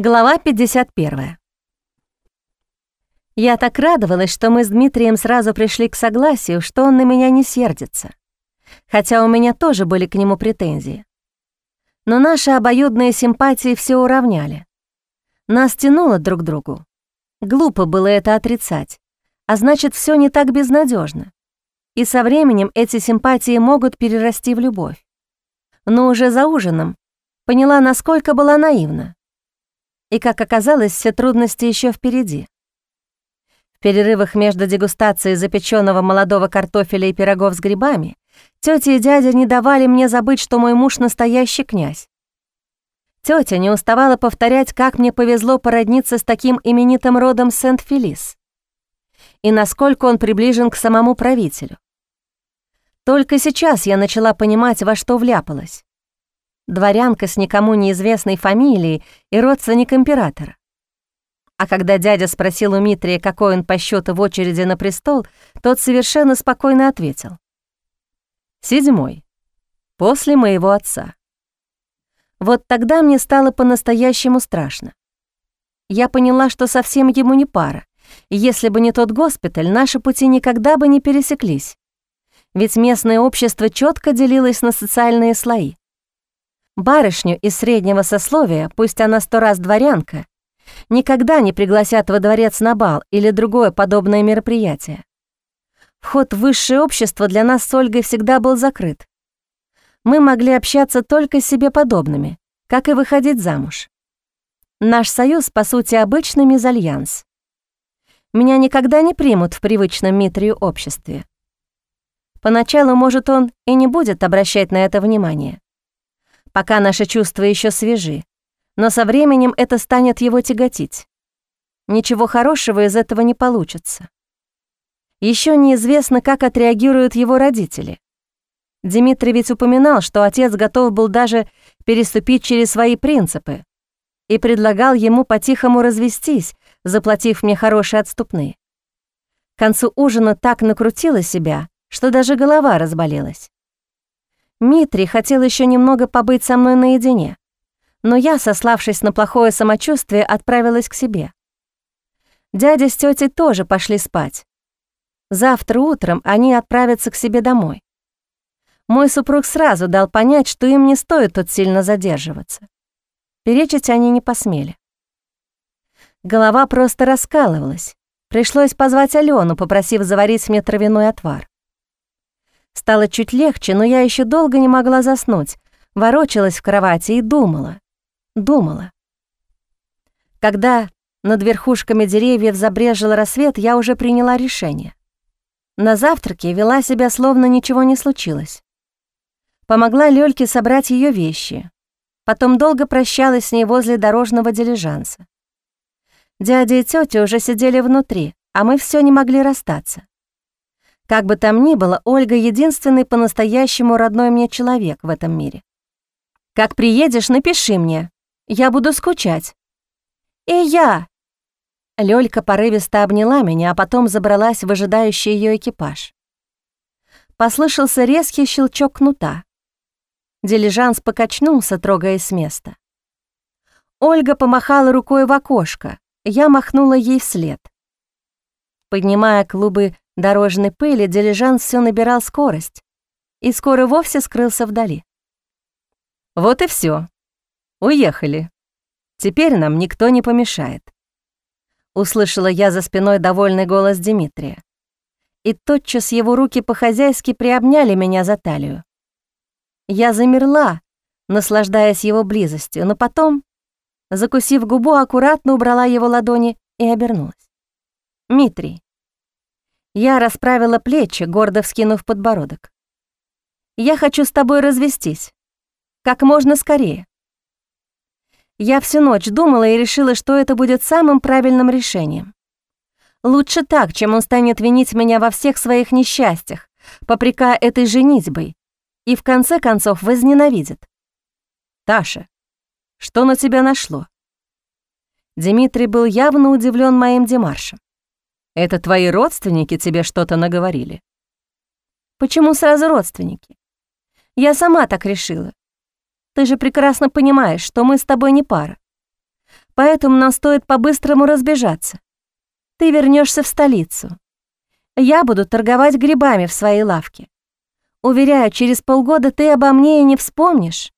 Глава 51. Я так радовалась, что мы с Дмитрием сразу пришли к согласию, что он на меня не сердится. Хотя у меня тоже были к нему претензии. Но наши обоюдные симпатии все уравняли. Нас тянуло друг к другу. Глупо было это отрицать, а значит, все не так безнадежно. И со временем эти симпатии могут перерасти в любовь. Но уже за ужином поняла, насколько была наивна. И, как оказалось, все трудности еще впереди. В перерывах между дегустацией запеченного молодого картофеля и пирогов с грибами тетя и дядя не давали мне забыть, что мой муж настоящий князь. Тетя не уставала повторять, как мне повезло породниться с таким именитым родом Сент-Фелис и насколько он приближен к самому правителю. Только сейчас я начала понимать, во что вляпалась дворянка с никому неизвестной фамилией и родственник императора. А когда дядя спросил у Митрия, какой он по счету в очереди на престол, тот совершенно спокойно ответил. «Седьмой. После моего отца». Вот тогда мне стало по-настоящему страшно. Я поняла, что совсем ему не пара, и если бы не тот госпиталь, наши пути никогда бы не пересеклись. Ведь местное общество четко делилось на социальные слои. Барышню из среднего сословия, пусть она сто раз дворянка, никогда не пригласят во дворец на бал или другое подобное мероприятие. Вход в высшее общество для нас с Ольгой всегда был закрыт. Мы могли общаться только с себе подобными, как и выходить замуж. Наш союз, по сути, обычный мезальянс. Меня никогда не примут в привычном Митрию обществе. Поначалу, может, он и не будет обращать на это внимание пока наши чувства еще свежи, но со временем это станет его тяготить. Ничего хорошего из этого не получится. Еще неизвестно, как отреагируют его родители. Дмитрий ведь упоминал, что отец готов был даже переступить через свои принципы и предлагал ему по-тихому развестись, заплатив мне хорошие отступные. К концу ужина так накрутила себя, что даже голова разболелась. Митри хотел еще немного побыть со мной наедине, но я, сославшись на плохое самочувствие, отправилась к себе. Дядя с тетей тоже пошли спать. Завтра утром они отправятся к себе домой. Мой супруг сразу дал понять, что им не стоит тут сильно задерживаться. Перечить они не посмели. Голова просто раскалывалась. Пришлось позвать Алену, попросив заварить мне травяной отвар. Стало чуть легче, но я еще долго не могла заснуть, ворочалась в кровати и думала, думала. Когда над верхушками деревьев забрежил рассвет, я уже приняла решение. На завтраке вела себя, словно ничего не случилось. Помогла Лёльке собрать ее вещи. Потом долго прощалась с ней возле дорожного дилижанса. Дядя и тетя уже сидели внутри, а мы все не могли расстаться. Как бы там ни было, Ольга — единственный по-настоящему родной мне человек в этом мире. Как приедешь, напиши мне. Я буду скучать. И я. Лёлька порывисто обняла меня, а потом забралась в ожидающий её экипаж. Послышался резкий щелчок кнута. Дилижанс покачнулся, трогаясь с места. Ольга помахала рукой в окошко, я махнула ей вслед. Поднимая клубы дорожной пыли дилижанс все набирал скорость и скоро вовсе скрылся вдали. Вот и все. Уехали. Теперь нам никто не помешает. Услышала я за спиной довольный голос Дмитрия. И тотчас его руки по-хозяйски приобняли меня за талию. Я замерла, наслаждаясь его близостью, но потом, закусив губу, аккуратно убрала его ладони и обернулась. «Митрий, я расправила плечи, гордо вскинув подбородок. «Я хочу с тобой развестись. Как можно скорее». Я всю ночь думала и решила, что это будет самым правильным решением. Лучше так, чем он станет винить меня во всех своих несчастьях, попрекая этой женитьбой, и в конце концов возненавидит. «Таша, что на тебя нашло?» Дмитрий был явно удивлен моим демаршем. Это твои родственники тебе что-то наговорили? Почему сразу родственники? Я сама так решила. Ты же прекрасно понимаешь, что мы с тобой не пара. Поэтому нам стоит по-быстрому разбежаться. Ты вернешься в столицу. Я буду торговать грибами в своей лавке. Уверяю, через полгода ты обо мне и не вспомнишь.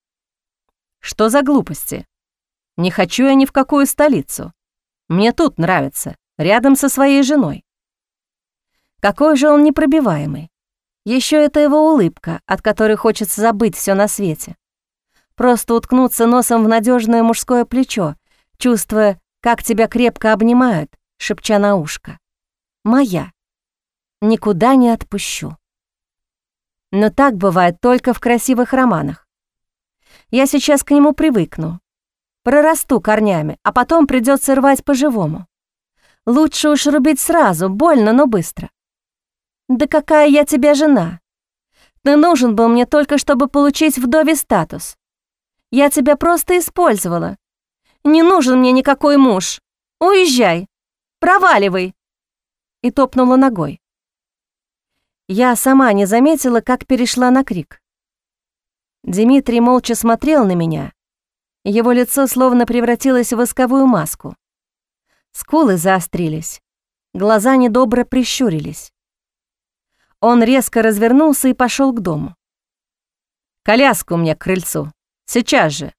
Что за глупости? Не хочу я ни в какую столицу. Мне тут нравится, рядом со своей женой. Какой же он непробиваемый. Еще это его улыбка, от которой хочется забыть все на свете. Просто уткнуться носом в надежное мужское плечо, чувствуя, как тебя крепко обнимают, шепча на ушко. «Моя. Никуда не отпущу». Но так бывает только в красивых романах. Я сейчас к нему привыкну, прорасту корнями, а потом придется рвать по-живому. Лучше уж рубить сразу, больно, но быстро. Да какая я тебе жена? Ты нужен был мне только, чтобы получить вдове статус. Я тебя просто использовала. Не нужен мне никакой муж. Уезжай. Проваливай!» И топнула ногой. Я сама не заметила, как перешла на крик. Дмитрий молча смотрел на меня. Его лицо словно превратилось в восковую маску. Скулы заострились, глаза недобро прищурились. Он резко развернулся и пошел к дому. «Коляску мне к крыльцу, сейчас же!»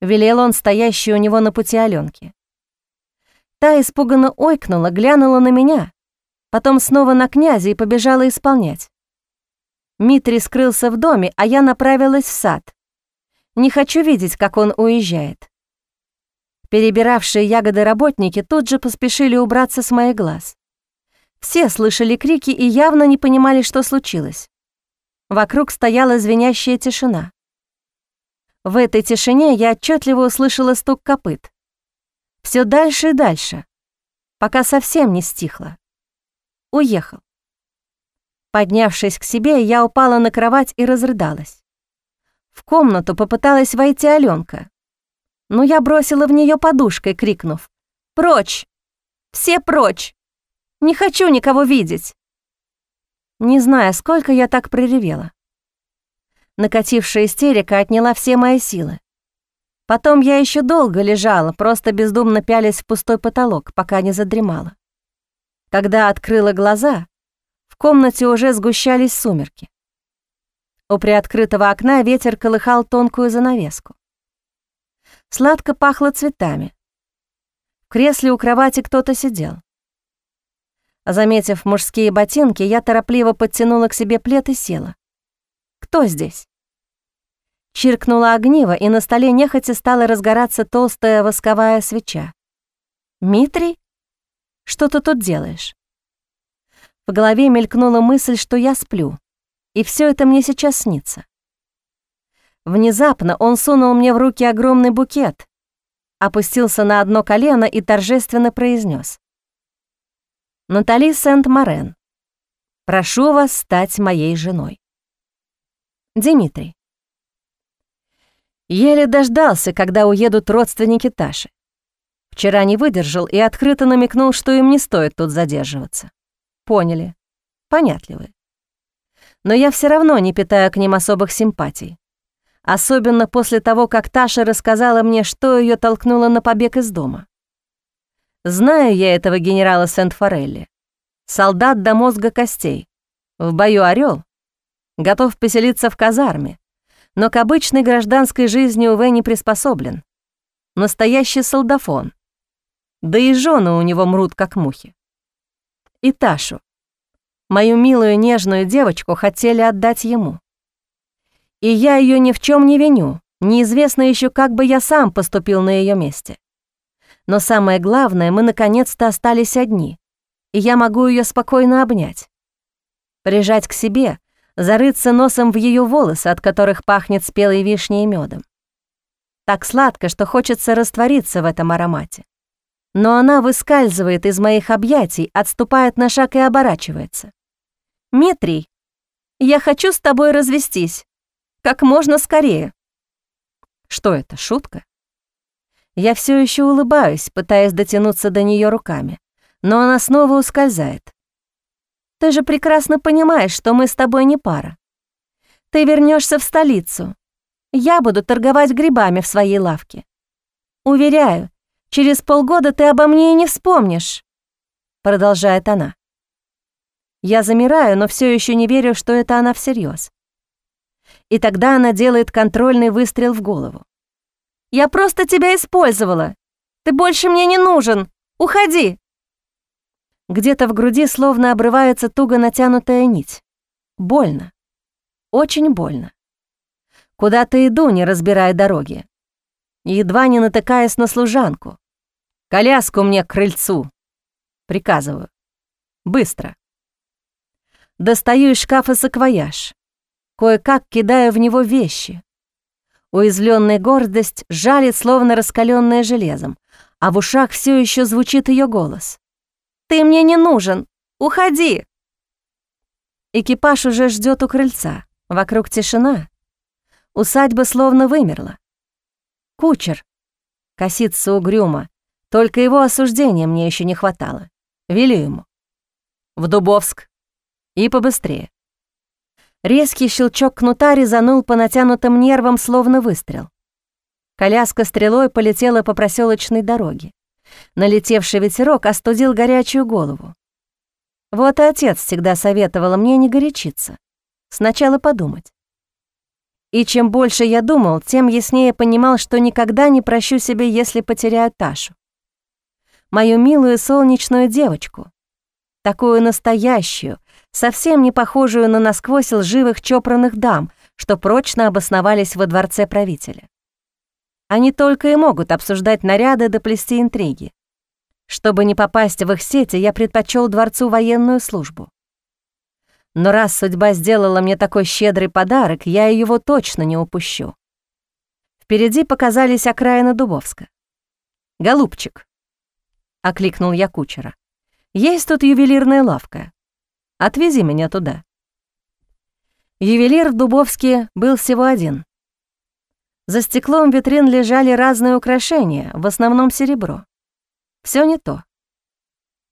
Велел он стоящий у него на пути Аленке. Та испуганно ойкнула, глянула на меня, потом снова на князя и побежала исполнять. Митри скрылся в доме, а я направилась в сад. Не хочу видеть, как он уезжает. Перебиравшие ягоды работники тут же поспешили убраться с моих глаз. Все слышали крики и явно не понимали, что случилось. Вокруг стояла звенящая тишина. В этой тишине я отчетливо услышала стук копыт. Все дальше и дальше, пока совсем не стихло. Уехал. Поднявшись к себе, я упала на кровать и разрыдалась. В комнату попыталась войти Аленка, но я бросила в нее подушкой, крикнув «Прочь! Все прочь! Не хочу никого видеть!» Не знаю, сколько я так проревела. Накатившая истерика отняла все мои силы. Потом я еще долго лежала, просто бездумно пялясь в пустой потолок, пока не задремала. Когда открыла глаза, в комнате уже сгущались сумерки. У приоткрытого окна ветер колыхал тонкую занавеску. Сладко пахло цветами. В кресле у кровати кто-то сидел. Заметив мужские ботинки, я торопливо подтянула к себе плед и села. «Кто здесь?» Чиркнула огниво, и на столе нехотя стала разгораться толстая восковая свеча. «Митрий? Что ты тут делаешь?» В голове мелькнула мысль, что я сплю, и все это мне сейчас снится. Внезапно он сунул мне в руки огромный букет, опустился на одно колено и торжественно произнес: «Натали Сент-Морен, прошу вас стать моей женой». Дмитрий. Еле дождался, когда уедут родственники Таши. Вчера не выдержал и открыто намекнул, что им не стоит тут задерживаться. Поняли. Понятливы. Но я все равно не питаю к ним особых симпатий. Особенно после того, как Таша рассказала мне, что ее толкнуло на побег из дома. Знаю я этого генерала Сент-Форелли. Солдат до мозга костей. В бою орел. Готов поселиться в казарме но к обычной гражданской жизни, увы, не приспособлен. Настоящий солдафон. Да и жены у него мрут, как мухи. И Ташу, мою милую нежную девочку, хотели отдать ему. И я ее ни в чем не виню, неизвестно еще, как бы я сам поступил на ее месте. Но самое главное, мы наконец-то остались одни, и я могу ее спокойно обнять. Прижать к себе — зарыться носом в ее волосы, от которых пахнет спелой вишней и медом. Так сладко, что хочется раствориться в этом аромате. Но она выскальзывает из моих объятий, отступает на шаг и оборачивается. «Митрий, я хочу с тобой развестись. Как можно скорее». Что это, шутка? Я все еще улыбаюсь, пытаясь дотянуться до нее руками, но она снова ускользает. Ты же прекрасно понимаешь, что мы с тобой не пара. Ты вернешься в столицу. Я буду торговать грибами в своей лавке. Уверяю, Через полгода ты обо мне и не вспомнишь», — продолжает она. Я замираю, но все еще не верю, что это она всерьез. И тогда она делает контрольный выстрел в голову. «Я просто тебя использовала. Ты больше мне не нужен. Уходи!» Где-то в груди словно обрывается туго натянутая нить. Больно. Очень больно. Куда-то иду, не разбирая дороги. Едва не натыкаясь на служанку. «Коляску мне к крыльцу!» Приказываю. Быстро. Достаю из шкафа саквояж. Кое-как кидаю в него вещи. Уязвленная гордость жалит, словно раскаленная железом, а в ушах все еще звучит ее голос. «Ты мне не нужен! Уходи!» Экипаж уже ждет у крыльца. Вокруг тишина. Усадьба словно вымерла. Кучер. Косится угрюмо. Только его осуждения мне еще не хватало. Велю ему. В Дубовск. И побыстрее. Резкий щелчок кнута резанул по натянутым нервам, словно выстрел. Коляска стрелой полетела по проселочной дороге. Налетевший ветерок остудил горячую голову. Вот и отец всегда советовал мне не горячиться. Сначала подумать. И чем больше я думал, тем яснее понимал, что никогда не прощу себе, если потеряю Ташу. Мою милую солнечную девочку. Такую настоящую, совсем не похожую на насквозь лживых чопорных дам, что прочно обосновались во дворце правителя. Они только и могут обсуждать наряды да плести интриги. Чтобы не попасть в их сети, я предпочел дворцу военную службу. Но раз судьба сделала мне такой щедрый подарок, я его точно не упущу. Впереди показались окраины Дубовска. «Голубчик», — окликнул я кучера, — «есть тут ювелирная лавка. Отвези меня туда». Ювелир в Дубовске был всего один. За стеклом витрин лежали разные украшения, в основном серебро. Все не то.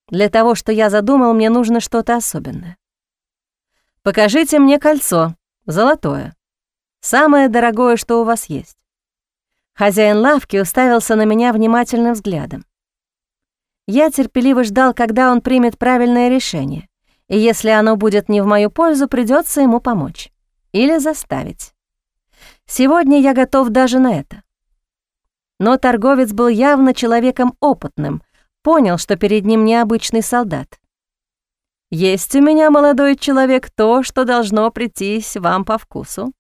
Для того, что я задумал, мне нужно что-то особенное. Покажите мне кольцо, золотое. Самое дорогое, что у вас есть. Хозяин лавки уставился на меня внимательным взглядом. Я терпеливо ждал, когда он примет правильное решение, и если оно будет не в мою пользу, придется ему помочь. Или заставить. Сегодня я готов даже на это. Но торговец был явно человеком опытным, понял, что перед ним необычный солдат. Есть у меня, молодой человек, то, что должно прийтись вам по вкусу».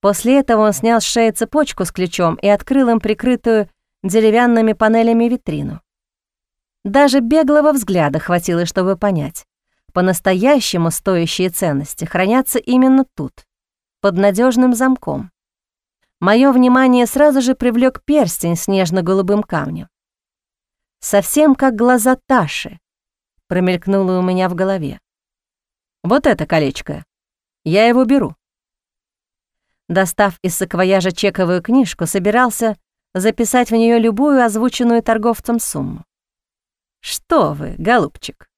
После этого он снял с шеи цепочку с ключом и открыл им прикрытую деревянными панелями витрину. Даже беглого взгляда хватило, чтобы понять. По-настоящему стоящие ценности хранятся именно тут, под надежным замком. Мое внимание сразу же привлек перстень с нежно-голубым камнем. Совсем как глаза Таши, промелькнуло у меня в голове. «Вот это колечко. Я его беру». Достав из саквояжа чековую книжку, собирался записать в нее любую озвученную торговцем сумму. «Что вы, голубчик,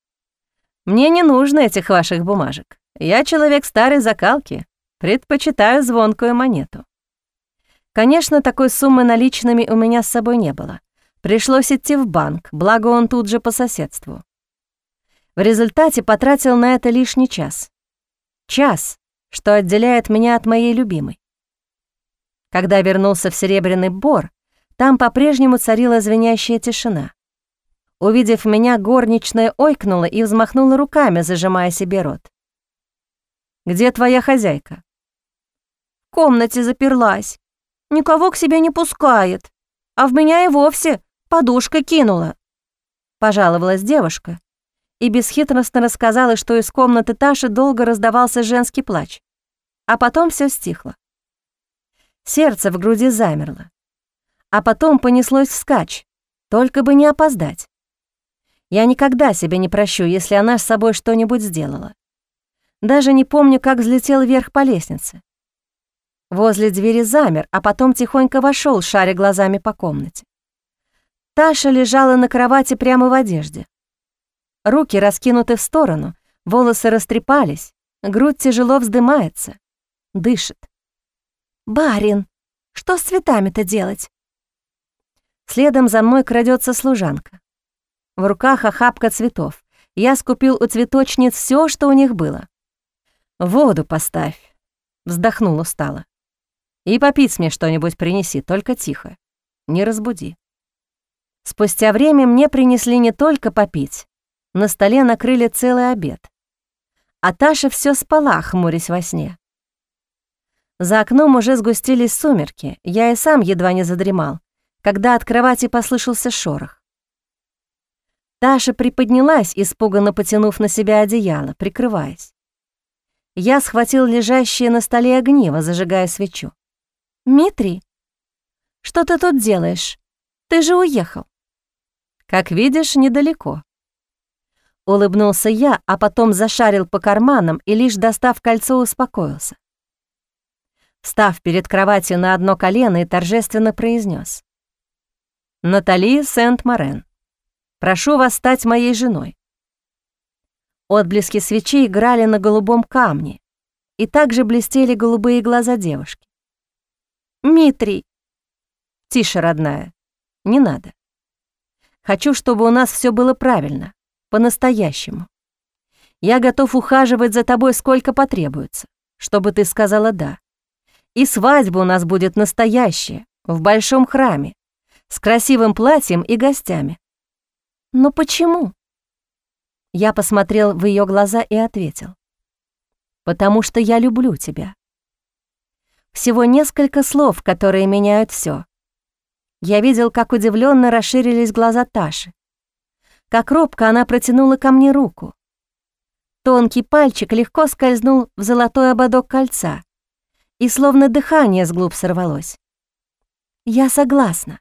мне не нужно этих ваших бумажек. Я человек старой закалки, предпочитаю звонкую монету». Конечно, такой суммы наличными у меня с собой не было. Пришлось идти в банк, благо он тут же по соседству. В результате потратил на это лишний час. Час, что отделяет меня от моей любимой. Когда вернулся в Серебряный Бор, там по-прежнему царила звенящая тишина. Увидев меня, горничная ойкнула и взмахнула руками, зажимая себе рот. «Где твоя хозяйка?» «В комнате заперлась. Никого к себе не пускает. А в меня и вовсе подушка кинула», — пожаловалась девушка, и бесхитростно рассказала, что из комнаты Таши долго раздавался женский плач, а потом все стихло. Сердце в груди замерло, а потом понеслось вскачь, только бы не опоздать. Я никогда себе не прощу, если она с собой что-нибудь сделала. Даже не помню, как взлетел вверх по лестнице. Возле двери замер, а потом тихонько вошел, шаря глазами по комнате. Таша лежала на кровати прямо в одежде. Руки раскинуты в сторону, волосы растрепались, грудь тяжело вздымается, дышит. «Барин, что с цветами-то делать?» Следом за мной крадется служанка. В руках охапка цветов. Я скупил у цветочниц все, что у них было. «Воду поставь», — вздохнул устало. «И попить мне что-нибудь принеси, только тихо. Не разбуди». Спустя время мне принесли не только попить. На столе накрыли целый обед. А Таша все спала, хмурясь во сне. За окном уже сгустились сумерки, я и сам едва не задремал, когда от кровати послышался шорох. Таша приподнялась, испуганно потянув на себя одеяло, прикрываясь. Я схватил лежащее на столе огниво, зажигая свечу. «Митрий, что ты тут делаешь? Ты же уехал». «Как видишь, недалеко». Улыбнулся я, а потом зашарил по карманам и, лишь достав кольцо, успокоился. Встав перед кроватью на одно колено и торжественно произнес: «Натали Сент-Морен, прошу вас стать моей женой». Отблески свечи играли на голубом камне, и также блестели голубые глаза девушки. «Митрий!» «Тише, родная, не надо. Хочу, чтобы у нас все было правильно, по-настоящему. Я готов ухаживать за тобой сколько потребуется, чтобы ты сказала «да». И свадьба у нас будет настоящая, в большом храме, с красивым платьем и гостями. Но почему? Я посмотрел в ее глаза и ответил. «Потому что я люблю тебя». Всего несколько слов, которые меняют все. Я видел, как удивленно расширились глаза Таши. Как робко она протянула ко мне руку. Тонкий пальчик легко скользнул в золотой ободок кольца, и словно дыхание с глуб сорвалось. «Я согласна».